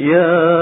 يا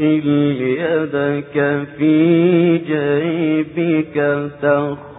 وأدخل يدك في جيبك تخرج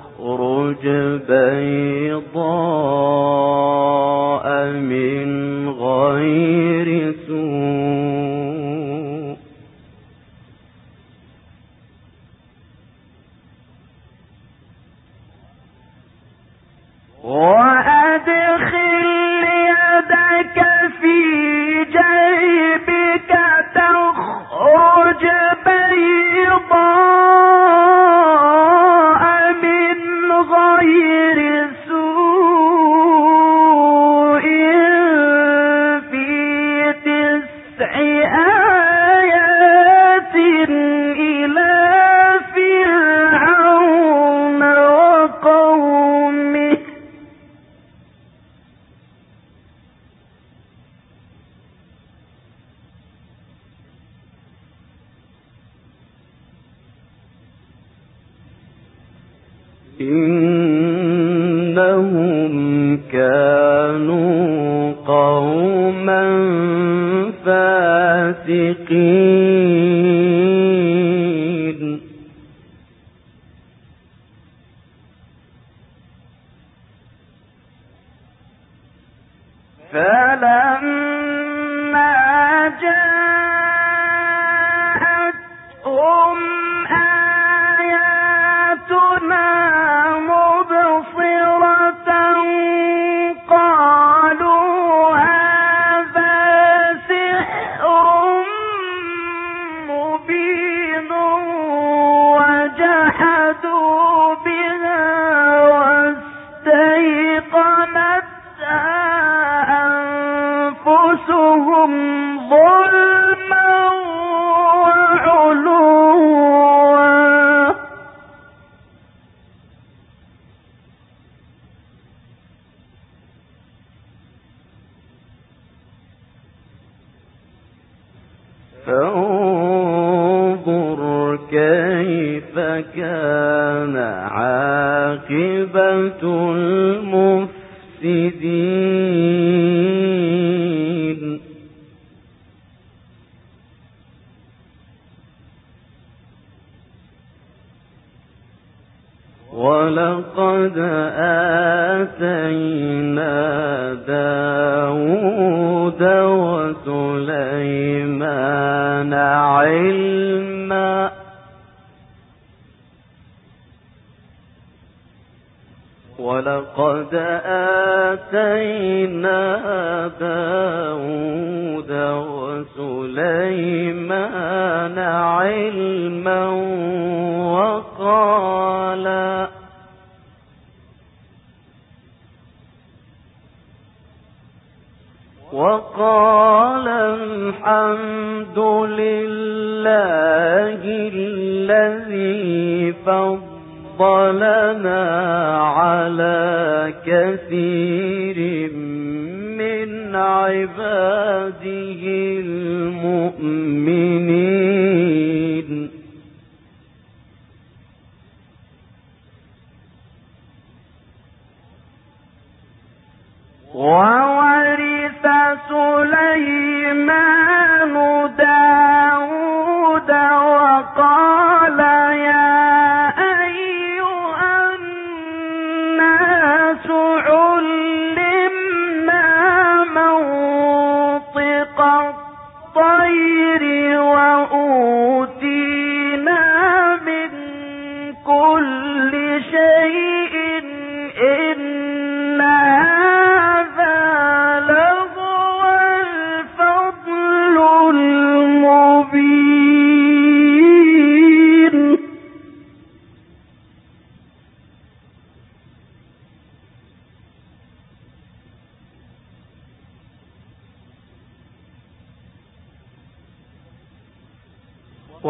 فلما Gracias. وقال الحمد لله الذي فضلنا على كثير من عباده المؤمنين Wow. سليمان داود وقال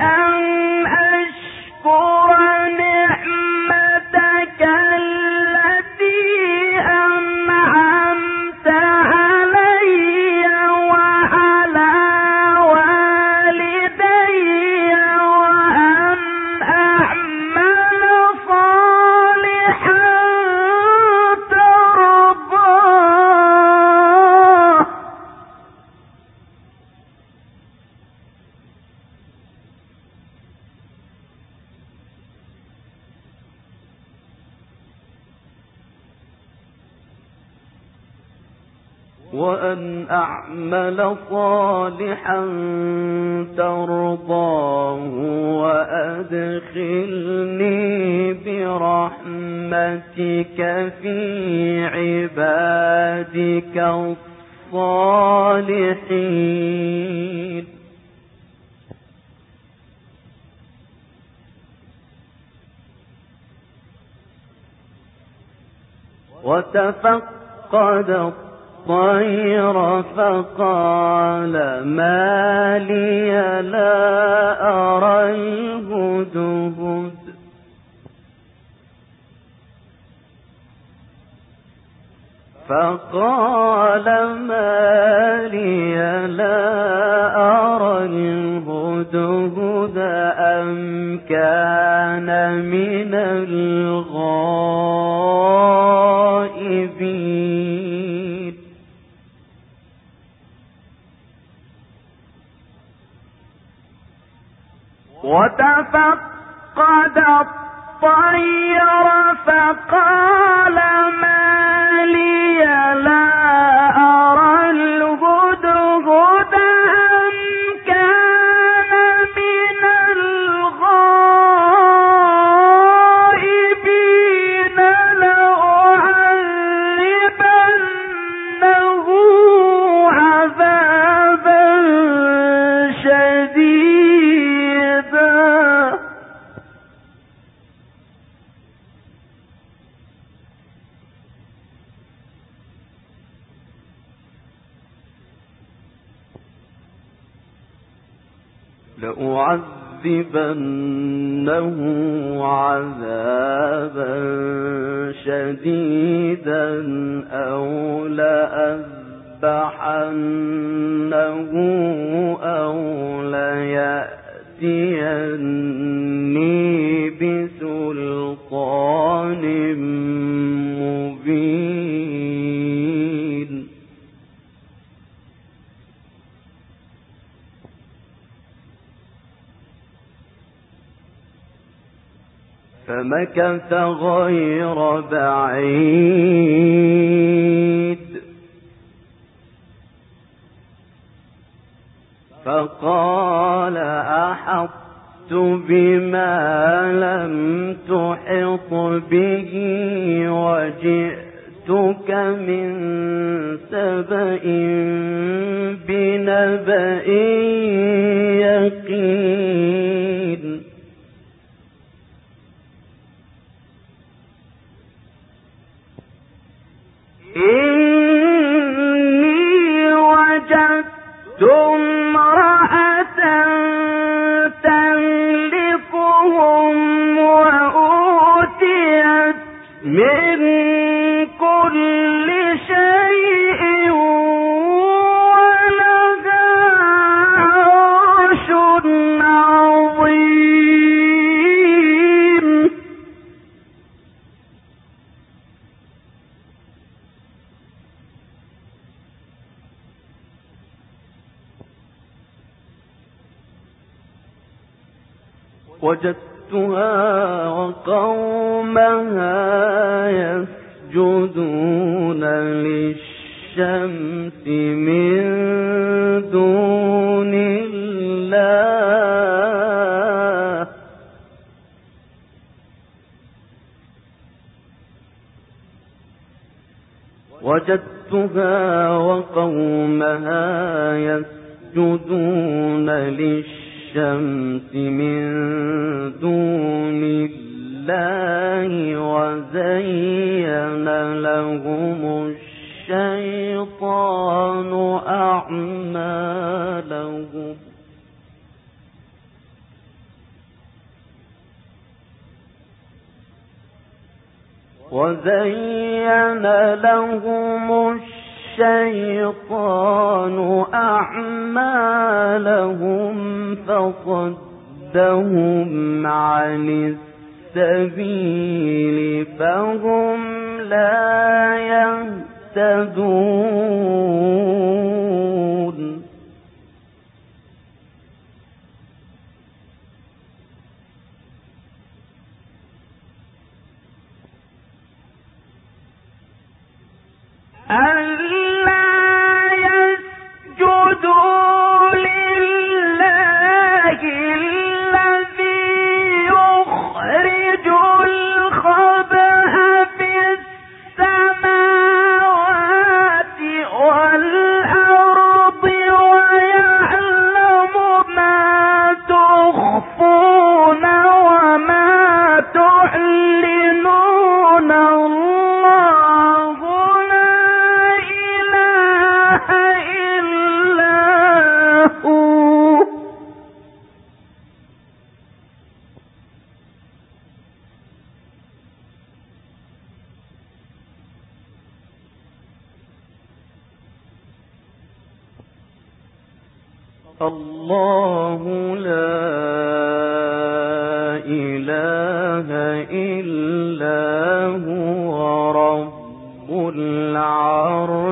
أن أعمل صالحا ترضاه وأدخلني برحمتك في عبادك الصالحين. وتفقد الطير فقال ما لي لا أرى الهدهد فقال ما لي لا أرى الهدهد أم كان من الغائبين؟ وتفقد الطير فقال ما لي لا لأعذبنه عذابا شديدا أو لأذبحنه أو ليأتيني فمكث غير بعيد. فقال أحطت بما لم تحط به وجئتك من سبأ بنبأ وجدتها وقومها يسجدون للشمس من دون الله. وجدتها وقومها يسجدون للشمس الشمس من دون الله وزين لهم الشيطان أعمالهم. وزين لهم الشيطان الشيطان أعمالهم فصدهم عن السبيل فهم لا يهتدون ألا يسجدوا لله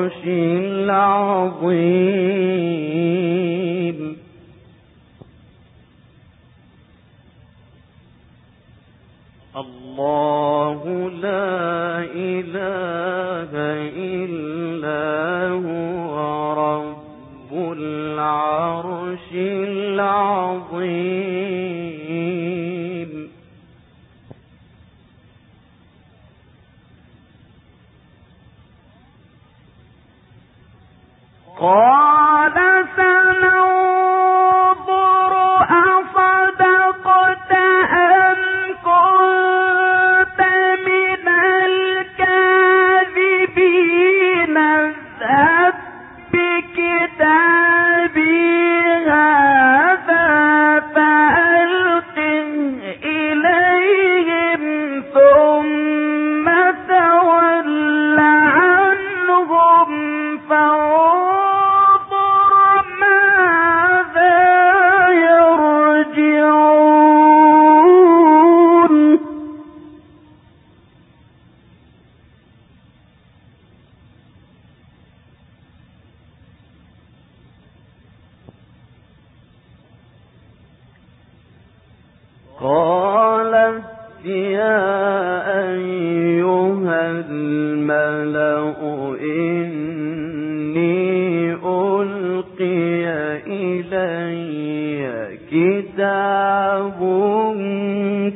العرش العظيم. الله لا إله إلا هو رب العرش العظيم. قال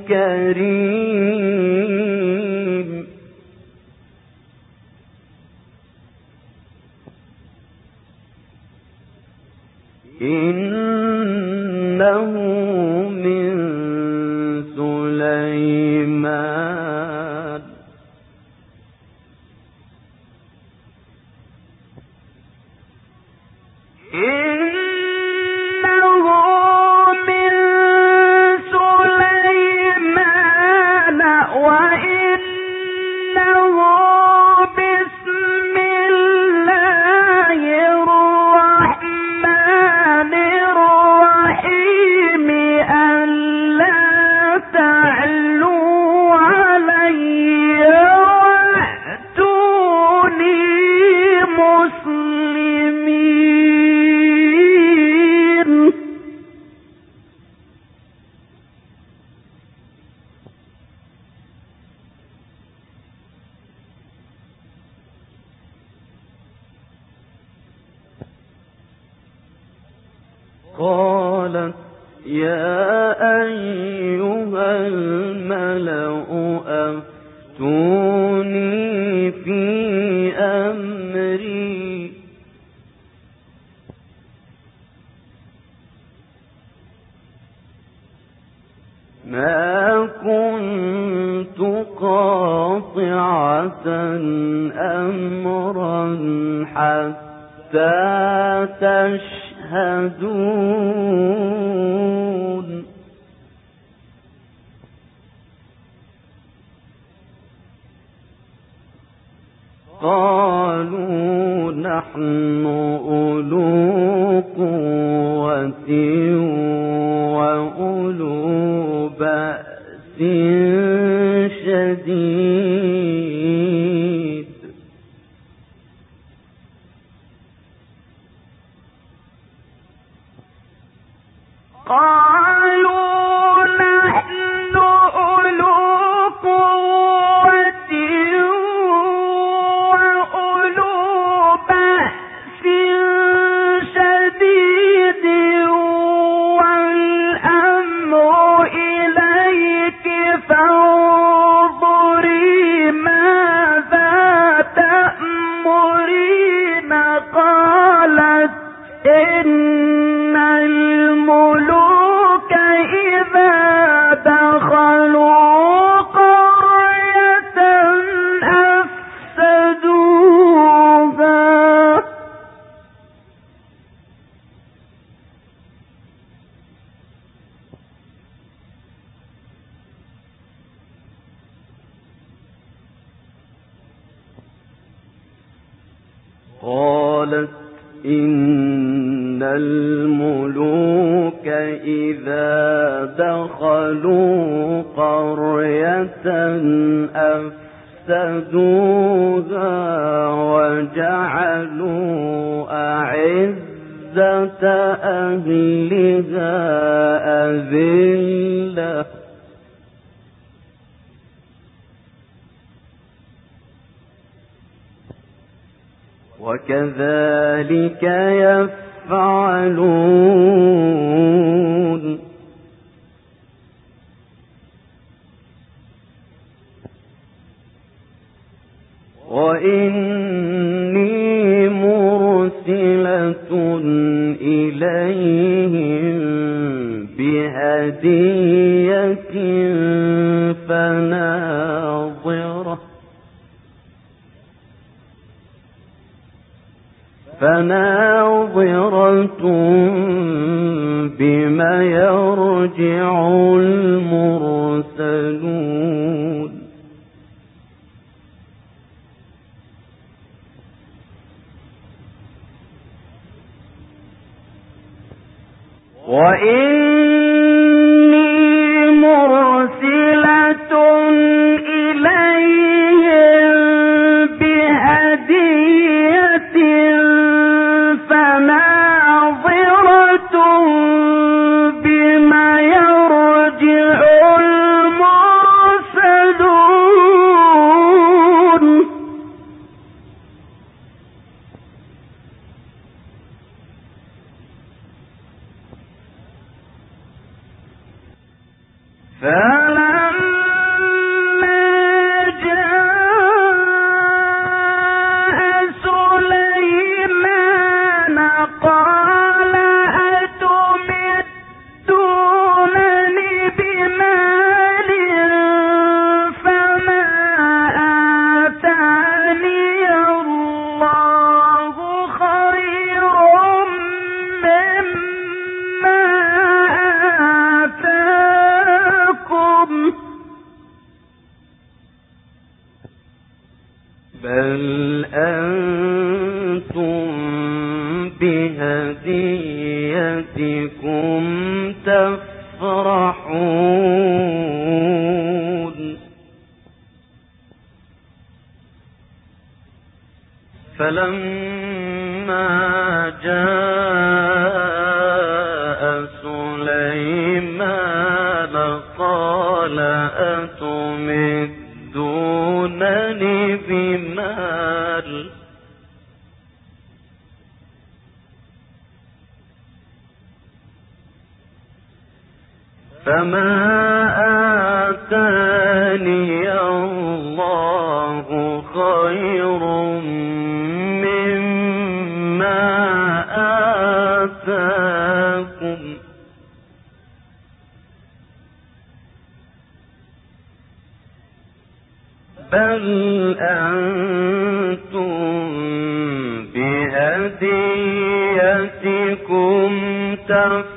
كريم وإن وَإِنَّ فما آتاني الله خير مما آتاكم بل أنتم بهديتكم تفعلون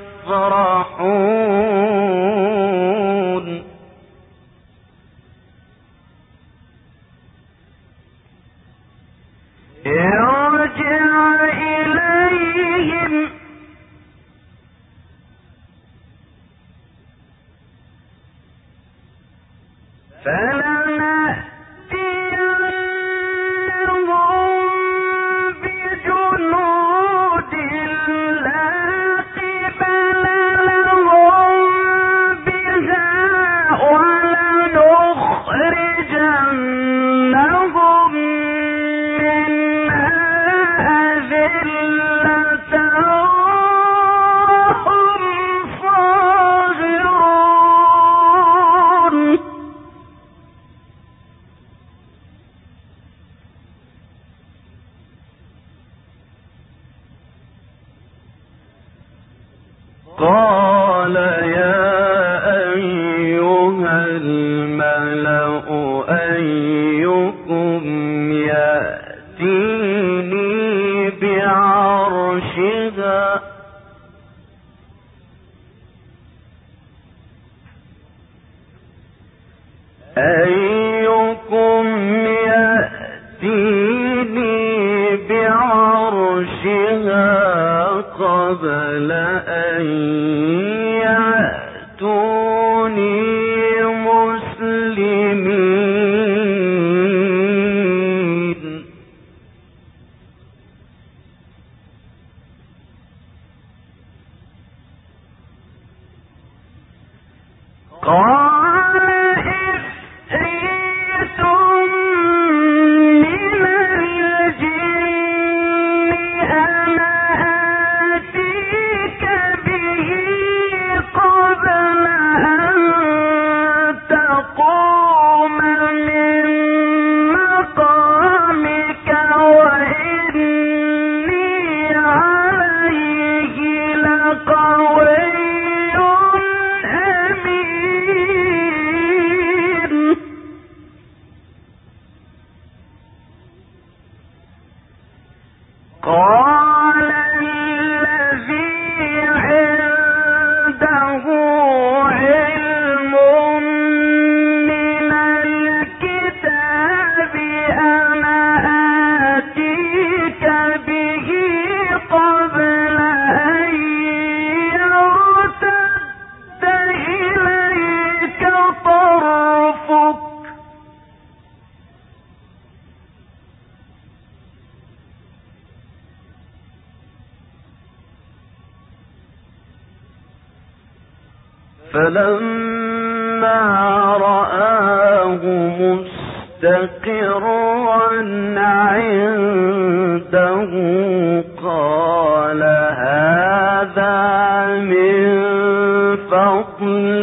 قبل أن من فضل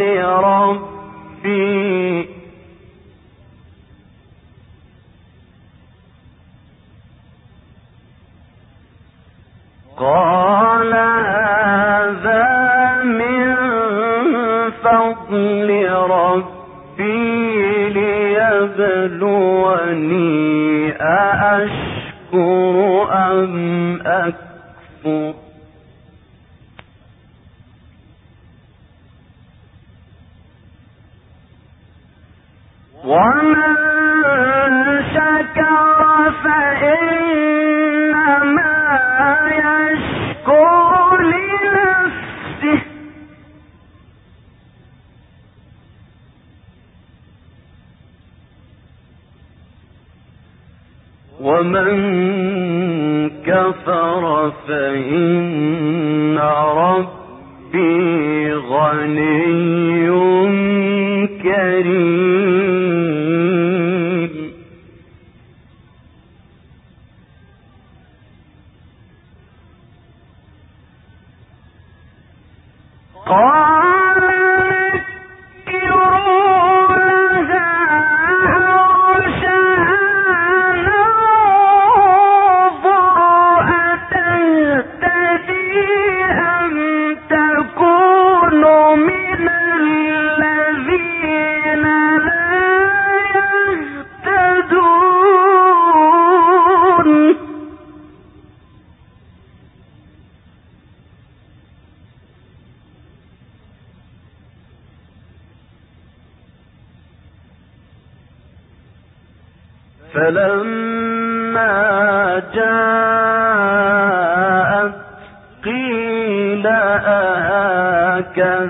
فلما جاءت قيل أهكذا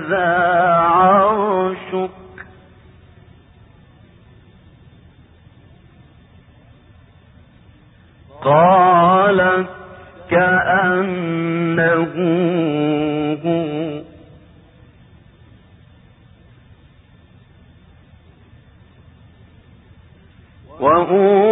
عرشك؟ قالت كأنه يَعْلَمُونَ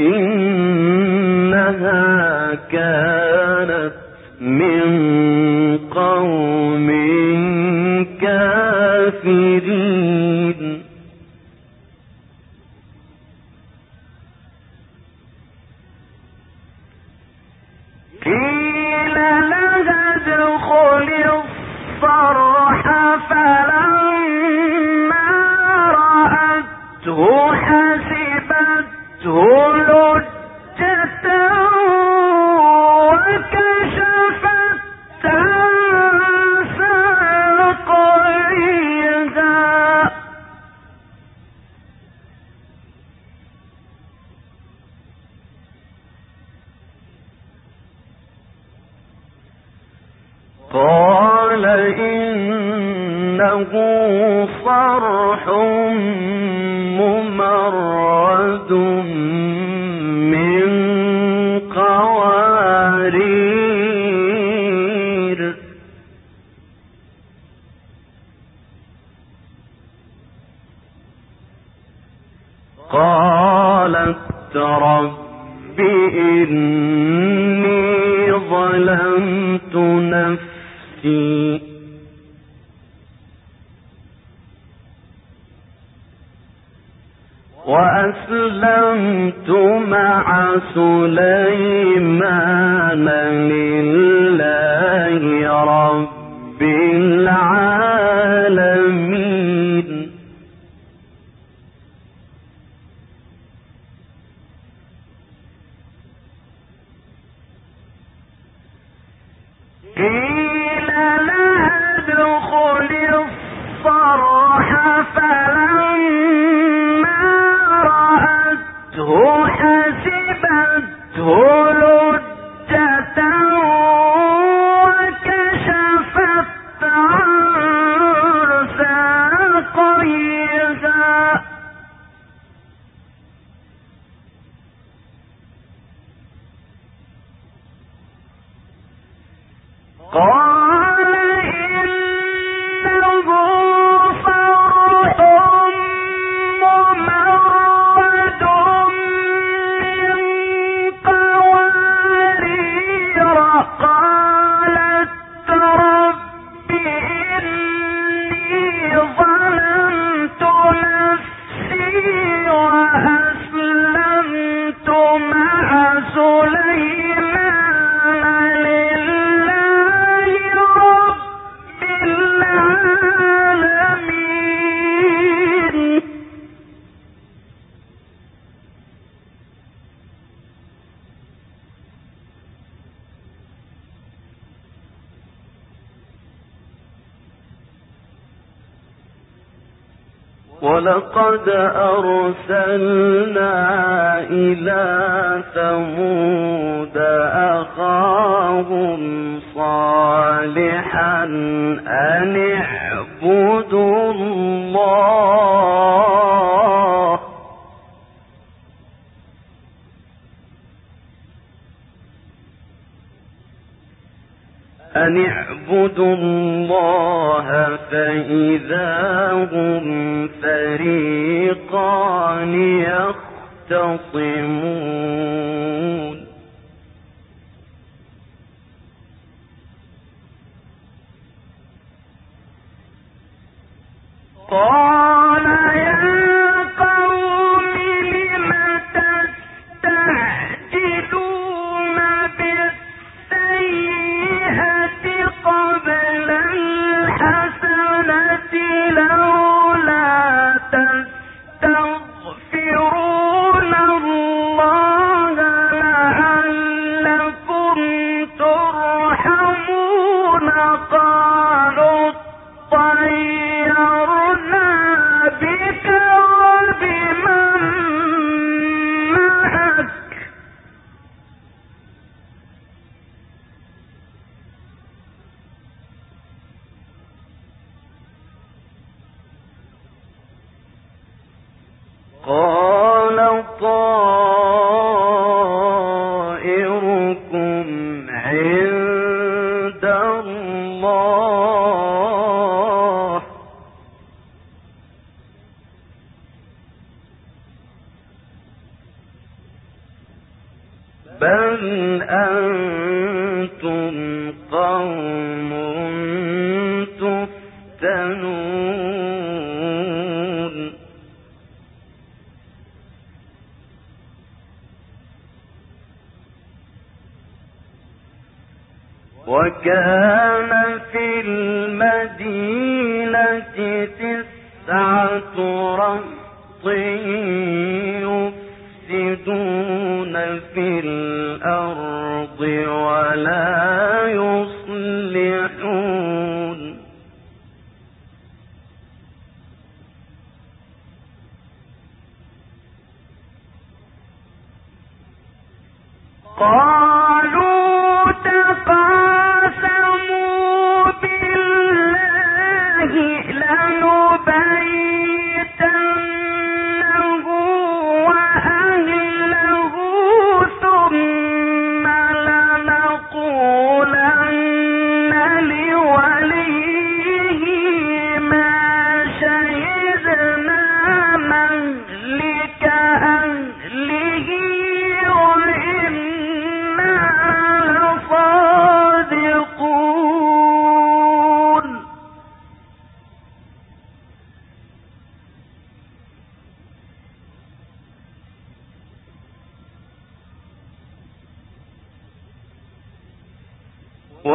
إنها كانت من قوم كافرين. إيه قال إنه فرح إذا هم فريقان يختصمون قال في الأرض ولا يصلحون. قال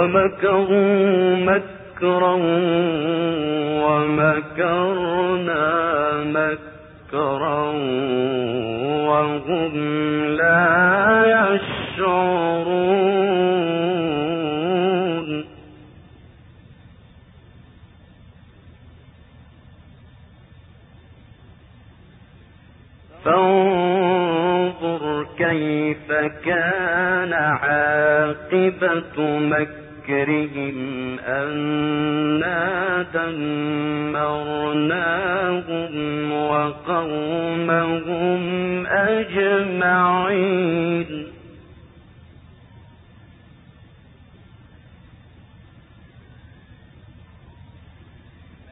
ومكروا مكرا ومكرنا مكرا وهم لا يشعرون. فانظر كيف كان عاقبة مكر ذكرهم أنا دمرناهم وقومهم أجمعين.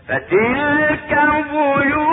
فتلك بيوت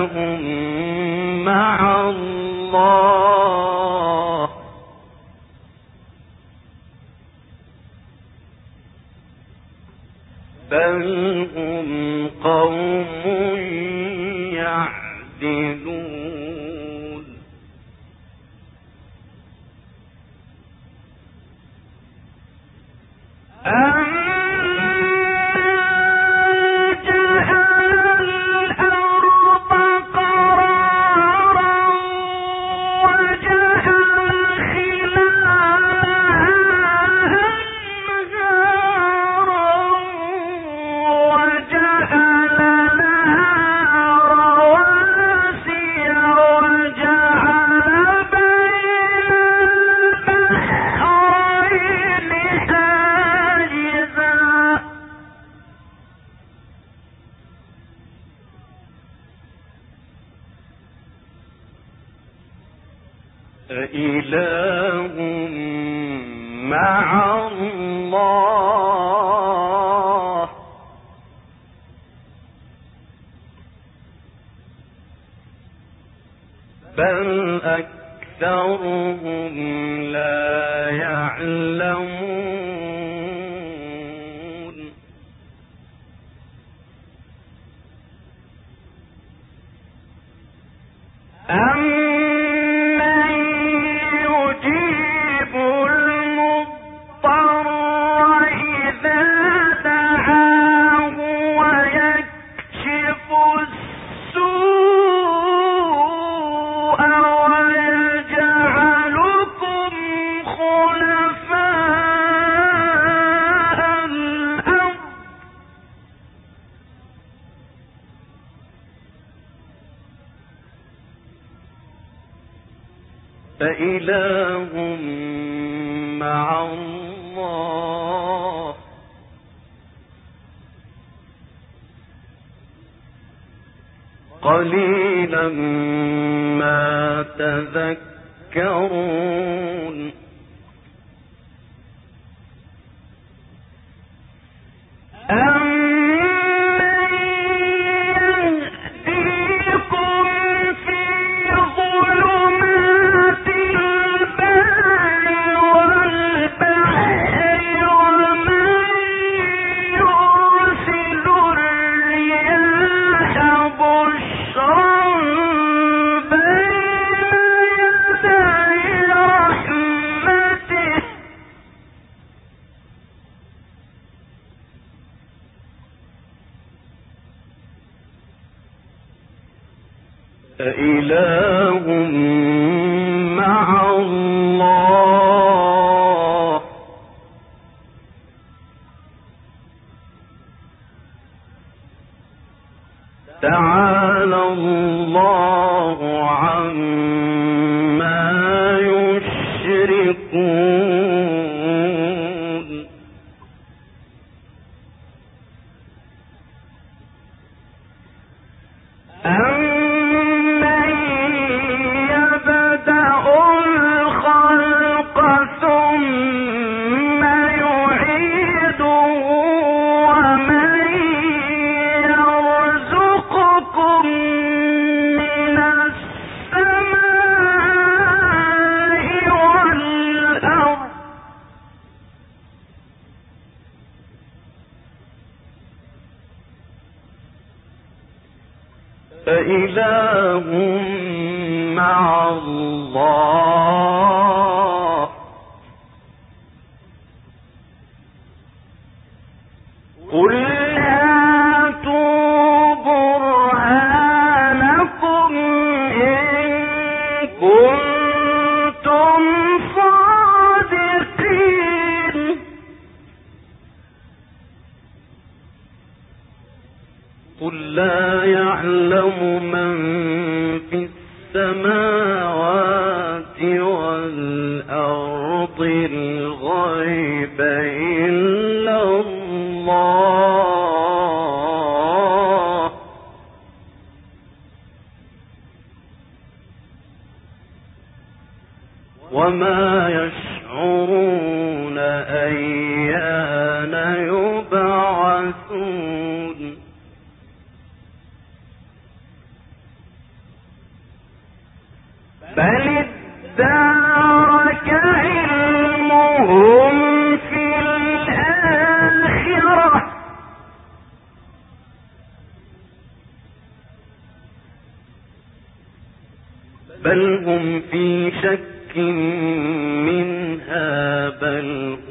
أم الله عما بل هم في شك منها بل هم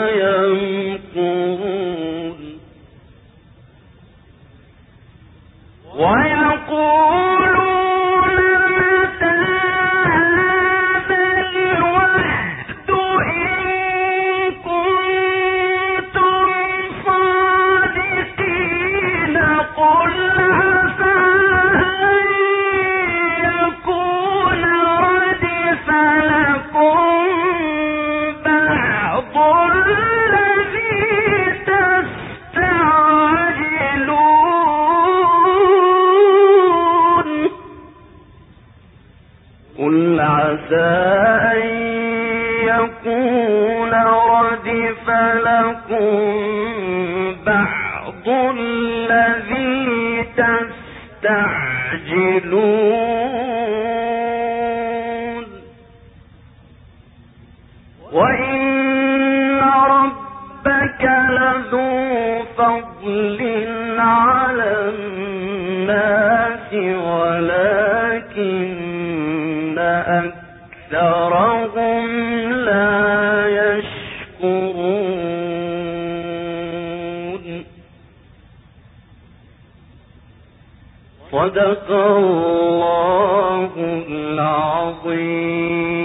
بعض الذي تستعجلون. صدق الله العظيم.